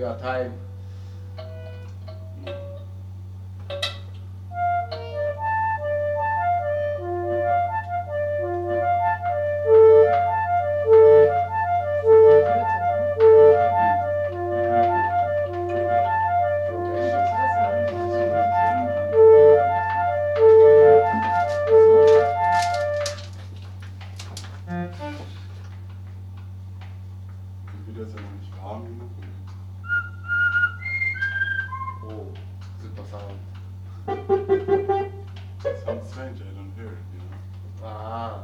time. Das wird jetzt ja noch nicht warm genug. Oh, super sound. It sounds strange, I don't hear it, you know. Ah,